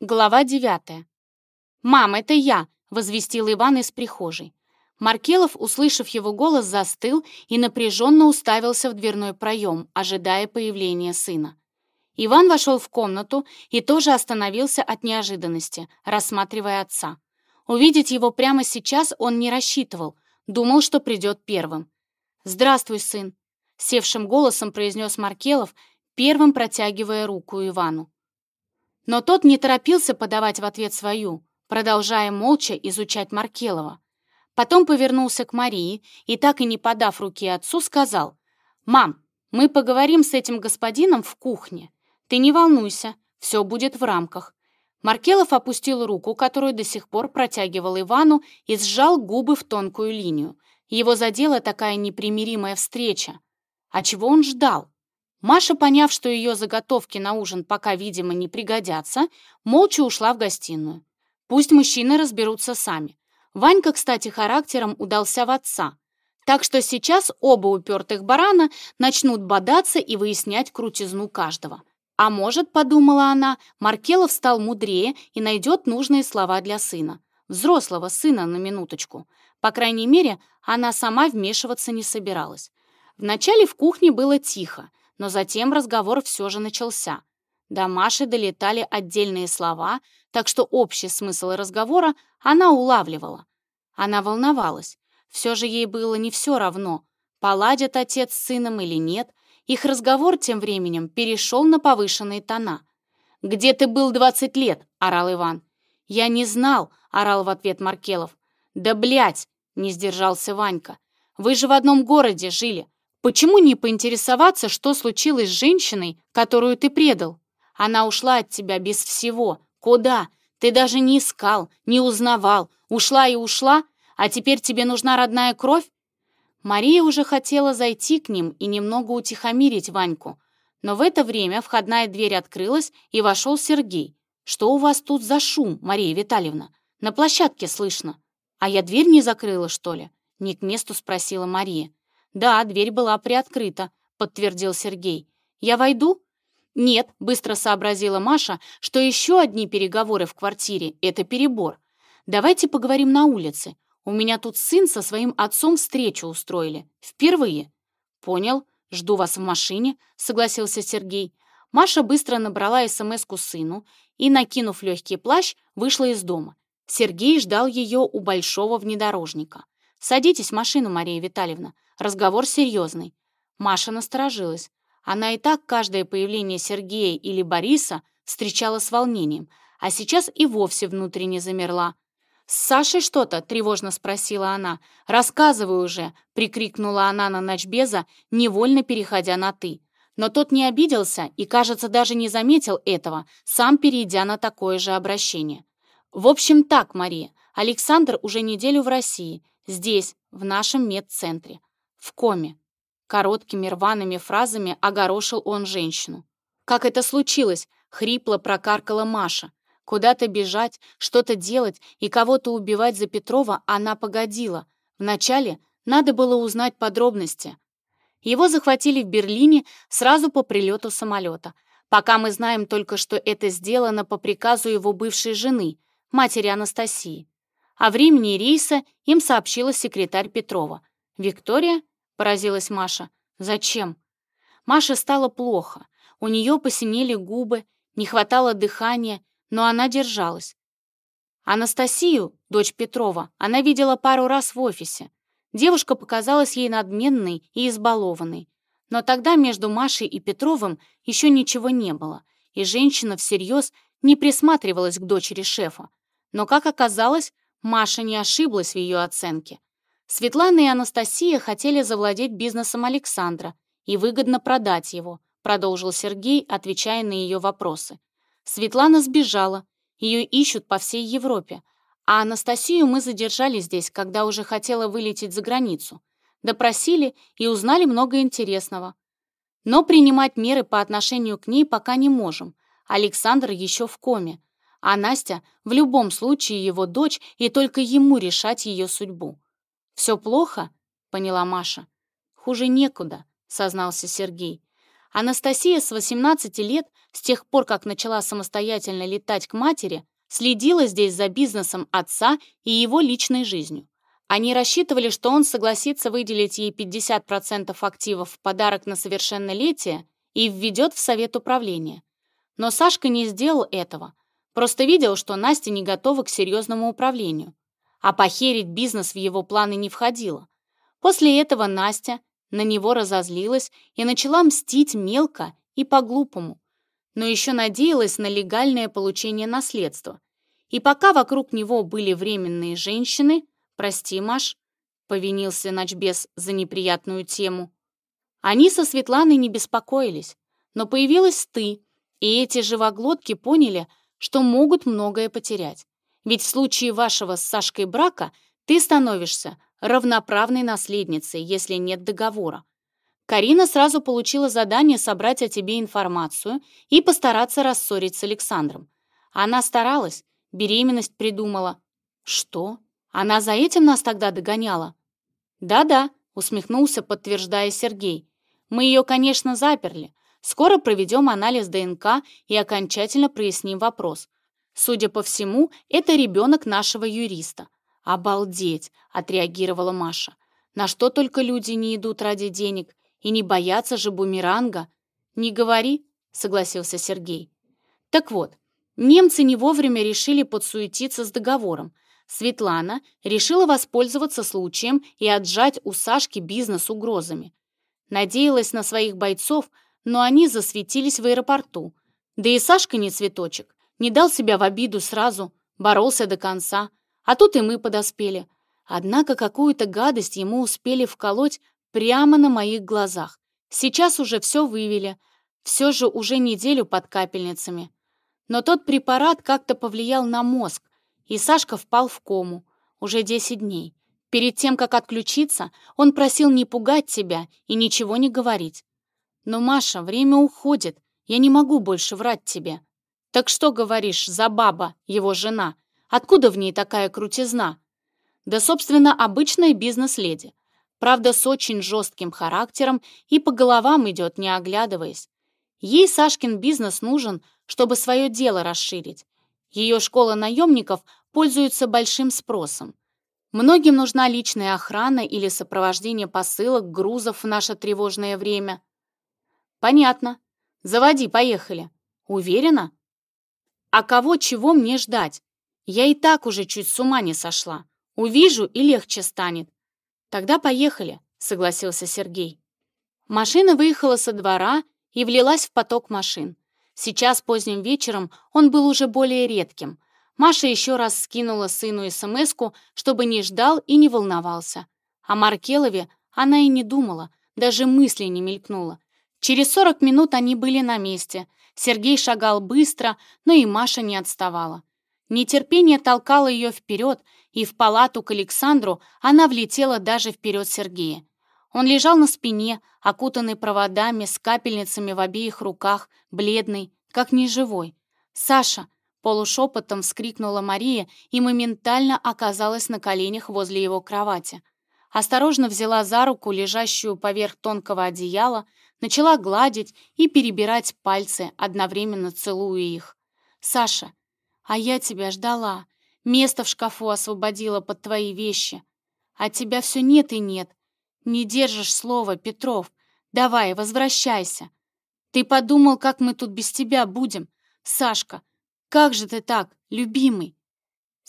Глава девятая. «Мам, это я!» — возвестил Иван из прихожей. Маркелов, услышав его голос, застыл и напряженно уставился в дверной проем, ожидая появления сына. Иван вошел в комнату и тоже остановился от неожиданности, рассматривая отца. Увидеть его прямо сейчас он не рассчитывал, думал, что придет первым. «Здравствуй, сын!» — севшим голосом произнес Маркелов, первым протягивая руку Ивану. Но тот не торопился подавать в ответ свою, продолжая молча изучать Маркелова. Потом повернулся к Марии и, так и не подав руки отцу, сказал, «Мам, мы поговорим с этим господином в кухне. Ты не волнуйся, все будет в рамках». Маркелов опустил руку, которую до сих пор протягивал Ивану, и сжал губы в тонкую линию. Его задела такая непримиримая встреча. А чего он ждал? Маша, поняв, что ее заготовки на ужин пока, видимо, не пригодятся, молча ушла в гостиную. Пусть мужчины разберутся сами. Ванька, кстати, характером удался в отца. Так что сейчас оба упертых барана начнут бодаться и выяснять крутизну каждого. А может, подумала она, Маркелов стал мудрее и найдет нужные слова для сына. Взрослого сына на минуточку. По крайней мере, она сама вмешиваться не собиралась. Вначале в кухне было тихо, но затем разговор все же начался. До Маши долетали отдельные слова, так что общий смысл разговора она улавливала. Она волновалась. Все же ей было не все равно, поладят отец с сыном или нет. Их разговор тем временем перешел на повышенные тона. «Где ты был двадцать лет?» — орал Иван. «Я не знал», — орал в ответ Маркелов. «Да блядь!» — не сдержался Ванька. «Вы же в одном городе жили. Почему не поинтересоваться, что случилось с женщиной, которую ты предал? Она ушла от тебя без всего. Куда? Ты даже не искал, не узнавал. Ушла и ушла, а теперь тебе нужна родная кровь? Мария уже хотела зайти к ним и немного утихомирить Ваньку. Но в это время входная дверь открылась, и вошел Сергей. «Что у вас тут за шум, Мария Витальевна? На площадке слышно. А я дверь не закрыла, что ли?» Не к месту спросила Мария. «Да, дверь была приоткрыта», — подтвердил Сергей. «Я войду?» «Нет», — быстро сообразила Маша, что еще одни переговоры в квартире — это перебор. «Давайте поговорим на улице. У меня тут сын со своим отцом встречу устроили. Впервые». «Понял. Жду вас в машине», — согласился Сергей. Маша быстро набрала СМС-ку сыну и, накинув легкий плащ, вышла из дома. Сергей ждал ее у большого внедорожника. «Садитесь в машину, Мария Витальевна. Разговор серьезный». Маша насторожилась. Она и так каждое появление Сергея или Бориса встречала с волнением, а сейчас и вовсе внутренне замерла. «С Сашей что-то?» — тревожно спросила она. «Рассказывай уже!» — прикрикнула она на ночбеза, невольно переходя на «ты». Но тот не обиделся и, кажется, даже не заметил этого, сам перейдя на такое же обращение. «В общем так, Мария, Александр уже неделю в России, здесь, в нашем медцентре, в коме. Короткими рваными фразами огорошил он женщину. «Как это случилось?» — хрипло прокаркала Маша. Куда-то бежать, что-то делать и кого-то убивать за Петрова она погодила. Вначале надо было узнать подробности. Его захватили в Берлине сразу по прилету самолета. Пока мы знаем только, что это сделано по приказу его бывшей жены, матери Анастасии. О времени рейса им сообщила секретарь Петрова. «Виктория?» — поразилась Маша. «Зачем?» Маше стало плохо. У нее посинели губы, не хватало дыхания, но она держалась. Анастасию, дочь Петрова, она видела пару раз в офисе. Девушка показалась ей надменной и избалованной. Но тогда между Машей и Петровым еще ничего не было, и женщина всерьез не присматривалась к дочери шефа. Но, как оказалось, Маша не ошиблась в ее оценке. Светлана и Анастасия хотели завладеть бизнесом Александра и выгодно продать его, продолжил Сергей, отвечая на ее вопросы. Светлана сбежала, ее ищут по всей Европе, а Анастасию мы задержали здесь, когда уже хотела вылететь за границу. Допросили и узнали много интересного. Но принимать меры по отношению к ней пока не можем. Александр еще в коме, а Настя в любом случае его дочь, и только ему решать ее судьбу. «Все плохо?» — поняла Маша. «Хуже некуда», — сознался Сергей. Анастасия с 18 лет, с тех пор, как начала самостоятельно летать к матери, следила здесь за бизнесом отца и его личной жизнью. Они рассчитывали, что он согласится выделить ей 50% активов в подарок на совершеннолетие и введет в совет управления. Но Сашка не сделал этого, просто видел, что Настя не готова к серьезному управлению. А похерить бизнес в его планы не входило. После этого Настя на него разозлилась и начала мстить мелко и по-глупому, но еще надеялась на легальное получение наследства. И пока вокруг него были временные женщины, прости, Маш, повинился ночбес за неприятную тему, они со Светланой не беспокоились, но появилась ты, и эти живоглотки поняли, что могут многое потерять. Ведь в случае вашего с Сашкой брака ты становишься равноправной наследницей, если нет договора. Карина сразу получила задание собрать о тебе информацию и постараться рассорить с Александром. Она старалась, беременность придумала. Что? Она за этим нас тогда догоняла? Да-да, усмехнулся, подтверждая Сергей. Мы ее, конечно, заперли. Скоро проведем анализ ДНК и окончательно проясним вопрос. Судя по всему, это ребенок нашего юриста. «Обалдеть!» — отреагировала Маша. «На что только люди не идут ради денег, и не боятся же бумеранга!» «Не говори!» — согласился Сергей. Так вот, немцы не вовремя решили подсуетиться с договором. Светлана решила воспользоваться случаем и отжать у Сашки бизнес угрозами. Надеялась на своих бойцов, но они засветились в аэропорту. Да и Сашка не цветочек, не дал себя в обиду сразу, боролся до конца. А тут и мы подоспели. Однако какую-то гадость ему успели вколоть прямо на моих глазах. Сейчас уже все вывели. Все же уже неделю под капельницами. Но тот препарат как-то повлиял на мозг, и Сашка впал в кому. Уже 10 дней. Перед тем, как отключиться, он просил не пугать тебя и ничего не говорить. Но, Маша, время уходит, я не могу больше врать тебе. Так что говоришь за баба, его жена? Откуда в ней такая крутизна? Да, собственно, обычная бизнес-леди. Правда, с очень жестким характером и по головам идет, не оглядываясь. Ей Сашкин бизнес нужен, чтобы свое дело расширить. Ее школа наемников пользуется большим спросом. Многим нужна личная охрана или сопровождение посылок, грузов в наше тревожное время. Понятно. Заводи, поехали. Уверена? А кого чего мне ждать? Я и так уже чуть с ума не сошла. Увижу и легче станет. Тогда поехали, согласился Сергей. Машина выехала со двора и влилась в поток машин. Сейчас, поздним вечером, он был уже более редким. Маша еще раз скинула сыну смс чтобы не ждал и не волновался. О Маркелове она и не думала, даже мысли не мелькнула. Через 40 минут они были на месте. Сергей шагал быстро, но и Маша не отставала. Нетерпение толкало ее вперед, и в палату к Александру она влетела даже вперед Сергея. Он лежал на спине, окутанный проводами, с капельницами в обеих руках, бледный, как неживой. «Саша!» — полушепотом вскрикнула Мария и моментально оказалась на коленях возле его кровати. Осторожно взяла за руку, лежащую поверх тонкого одеяла, начала гладить и перебирать пальцы, одновременно целуя их. «Саша, а я тебя ждала. Место в шкафу освободила под твои вещи. А тебя все нет и нет. Не держишь слова, Петров. Давай, возвращайся. Ты подумал, как мы тут без тебя будем? Сашка, как же ты так, любимый?»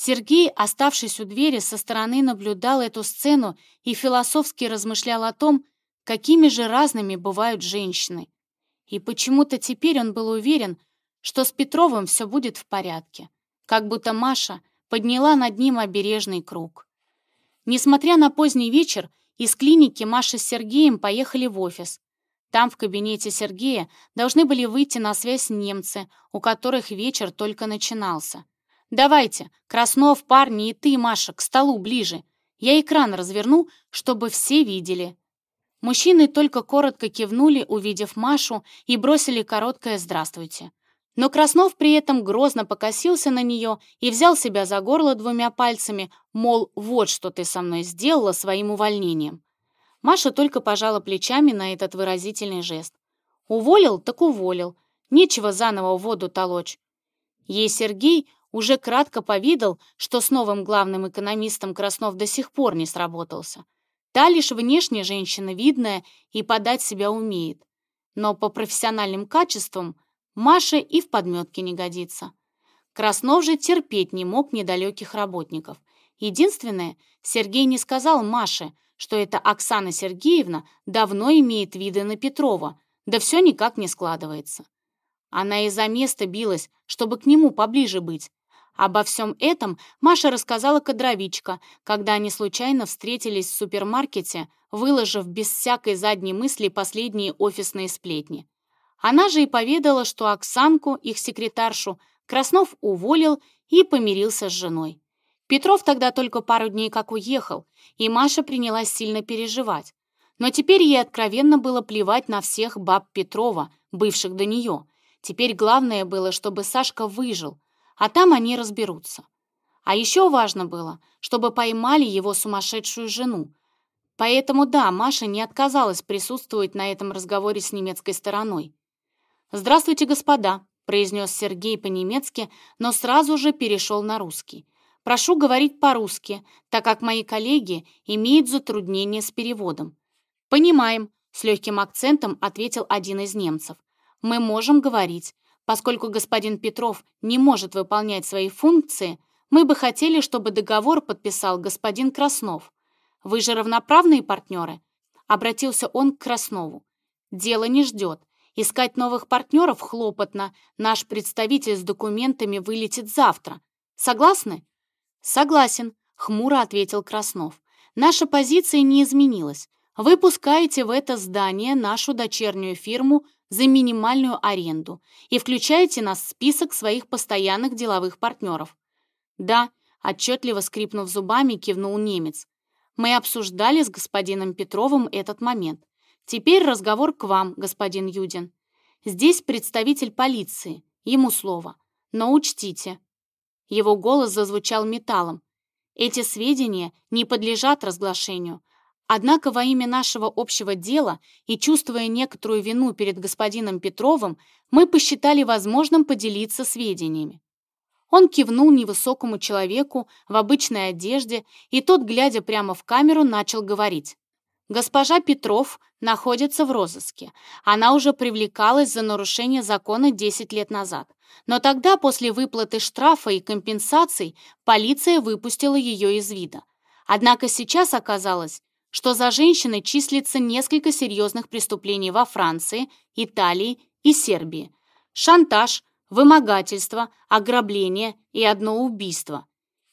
Сергей, оставшись у двери, со стороны наблюдал эту сцену и философски размышлял о том, какими же разными бывают женщины. И почему-то теперь он был уверен, что с Петровым все будет в порядке, как будто Маша подняла над ним обережный круг. Несмотря на поздний вечер, из клиники Маша с Сергеем поехали в офис. Там, в кабинете Сергея, должны были выйти на связь немцы, у которых вечер только начинался. «Давайте, Краснов, парни и ты, Маша, к столу ближе. Я экран разверну, чтобы все видели». Мужчины только коротко кивнули, увидев Машу, и бросили короткое «здравствуйте». Но Краснов при этом грозно покосился на нее и взял себя за горло двумя пальцами, мол, вот что ты со мной сделала своим увольнением. Маша только пожала плечами на этот выразительный жест. Уволил, так уволил. Нечего заново воду толочь. Ей Сергей уже кратко повидал, что с новым главным экономистом Краснов до сих пор не сработался. Та лишь внешне женщина видная и подать себя умеет. Но по профессиональным качествам Маша и в подметке не годится. Краснов же терпеть не мог недалеких работников. Единственное, Сергей не сказал Маше, что эта Оксана Сергеевна давно имеет виды на Петрова, да все никак не складывается. Она из-за места билась, чтобы к нему поближе быть. Обо всем этом Маша рассказала кадровичка, когда они случайно встретились в супермаркете, выложив без всякой задней мысли последние офисные сплетни. Она же и поведала, что Оксанку, их секретаршу, Краснов уволил и помирился с женой. Петров тогда только пару дней как уехал, и Маша принялась сильно переживать. Но теперь ей откровенно было плевать на всех баб Петрова, бывших до нее. Теперь главное было, чтобы Сашка выжил, а там они разберутся. А еще важно было, чтобы поймали его сумасшедшую жену. Поэтому да, Маша не отказалась присутствовать на этом разговоре с немецкой стороной. «Здравствуйте, господа», — произнес Сергей по-немецки, но сразу же перешел на русский. «Прошу говорить по-русски, так как мои коллеги имеют затруднения с переводом». «Понимаем», — с легким акцентом ответил один из немцев. «Мы можем говорить. Поскольку господин Петров не может выполнять свои функции, мы бы хотели, чтобы договор подписал господин Краснов. Вы же равноправные партнеры?» Обратился он к Краснову. «Дело не ждет. Искать новых партнеров хлопотно. Наш представитель с документами вылетит завтра. Согласны? Согласен, хмуро ответил Краснов. Наша позиция не изменилась. Вы пускаете в это здание нашу дочернюю фирму за минимальную аренду и включаете нас в список своих постоянных деловых партнеров. Да, отчетливо скрипнув зубами, кивнул немец. Мы обсуждали с господином Петровым этот момент. Теперь разговор к вам, господин Юдин. Здесь представитель полиции, ему слово. Но учтите. Его голос зазвучал металлом. Эти сведения не подлежат разглашению. Однако во имя нашего общего дела и чувствуя некоторую вину перед господином Петровым, мы посчитали возможным поделиться сведениями. Он кивнул невысокому человеку в обычной одежде, и тот, глядя прямо в камеру, начал говорить. Госпожа Петров находится в розыске. Она уже привлекалась за нарушение закона 10 лет назад. Но тогда, после выплаты штрафа и компенсаций, полиция выпустила ее из вида. Однако сейчас оказалось, что за женщиной числится несколько серьезных преступлений во Франции, Италии и Сербии. Шантаж, вымогательство, ограбление и одно убийство.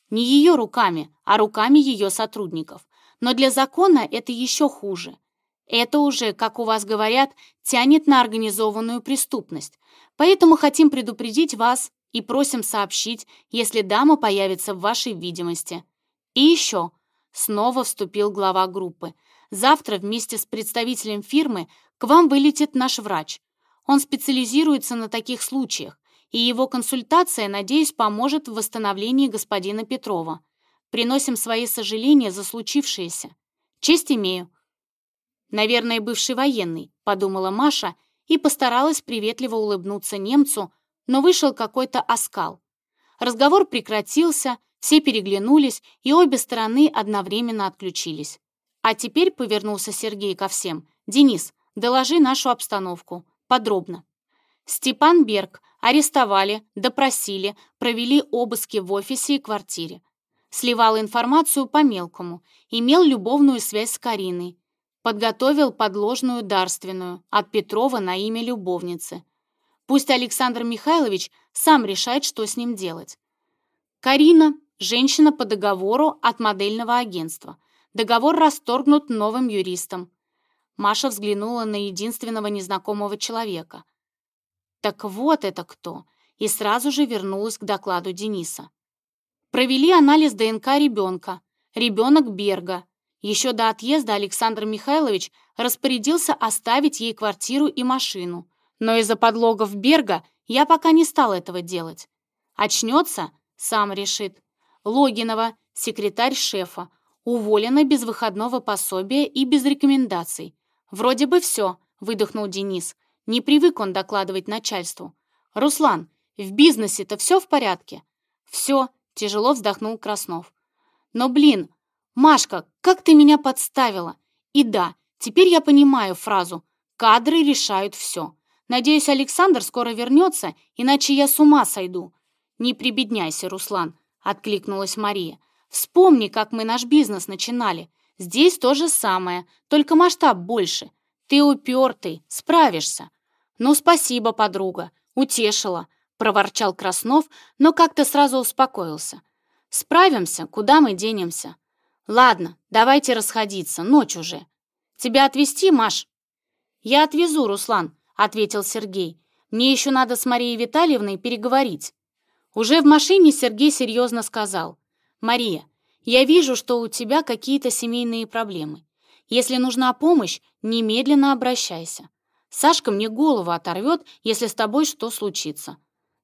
Не ее руками, а руками ее сотрудников. Но для закона это еще хуже. Это уже, как у вас говорят, тянет на организованную преступность. Поэтому хотим предупредить вас и просим сообщить, если дама появится в вашей видимости. И еще, снова вступил глава группы, завтра вместе с представителем фирмы к вам вылетит наш врач. Он специализируется на таких случаях, и его консультация, надеюсь, поможет в восстановлении господина Петрова. Приносим свои сожаления за случившееся. Честь имею». «Наверное, бывший военный», — подумала Маша и постаралась приветливо улыбнуться немцу, но вышел какой-то оскал. Разговор прекратился, все переглянулись, и обе стороны одновременно отключились. А теперь повернулся Сергей ко всем. «Денис, доложи нашу обстановку. Подробно». Степан Берг арестовали, допросили, провели обыски в офисе и квартире сливал информацию по-мелкому, имел любовную связь с Кариной, подготовил подложную дарственную от Петрова на имя любовницы. Пусть Александр Михайлович сам решает, что с ним делать. Карина – женщина по договору от модельного агентства. Договор расторгнут новым юристом. Маша взглянула на единственного незнакомого человека. Так вот это кто! И сразу же вернулась к докладу Дениса. Провели анализ ДНК ребенка. Ребенок Берга. Еще до отъезда Александр Михайлович распорядился оставить ей квартиру и машину. Но из-за подлогов Берга я пока не стал этого делать. Очнется, сам решит. Логинова, секретарь шефа, уволена без выходного пособия и без рекомендаций. Вроде бы все, выдохнул Денис. Не привык он докладывать начальству. «Руслан, в бизнесе-то все в порядке?» «Все», — тяжело вздохнул Краснов. «Но, блин, Машка, как ты меня подставила? И да, теперь я понимаю фразу «кадры решают все». Надеюсь, Александр скоро вернется, иначе я с ума сойду. Не прибедняйся, Руслан, откликнулась Мария. Вспомни, как мы наш бизнес начинали. Здесь то же самое, только масштаб больше. Ты упертый, справишься. Ну, спасибо, подруга, утешила, проворчал Краснов, но как-то сразу успокоился. Справимся, куда мы денемся? Ладно, давайте расходиться, ночь уже. Тебя отвезти, Маш? Я отвезу, Руслан, ответил Сергей. Мне еще надо с Марией Витальевной переговорить. Уже в машине Сергей серьезно сказал. «Мария, я вижу, что у тебя какие-то семейные проблемы. Если нужна помощь, немедленно обращайся. Сашка мне голову оторвет, если с тобой что случится.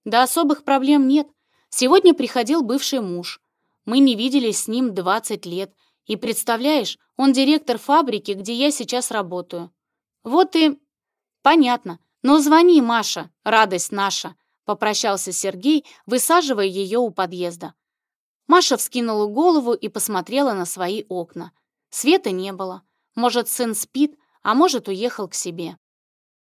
Да особых проблем нет. Сегодня приходил бывший муж. Мы не виделись с ним 20 лет. И представляешь, он директор фабрики, где я сейчас работаю. Вот и... Понятно. Но звони, Маша, радость наша. Попрощался Сергей, высаживая ее у подъезда. Маша вскинула голову и посмотрела на свои окна. Света не было. Может, сын спит, а может, уехал к себе.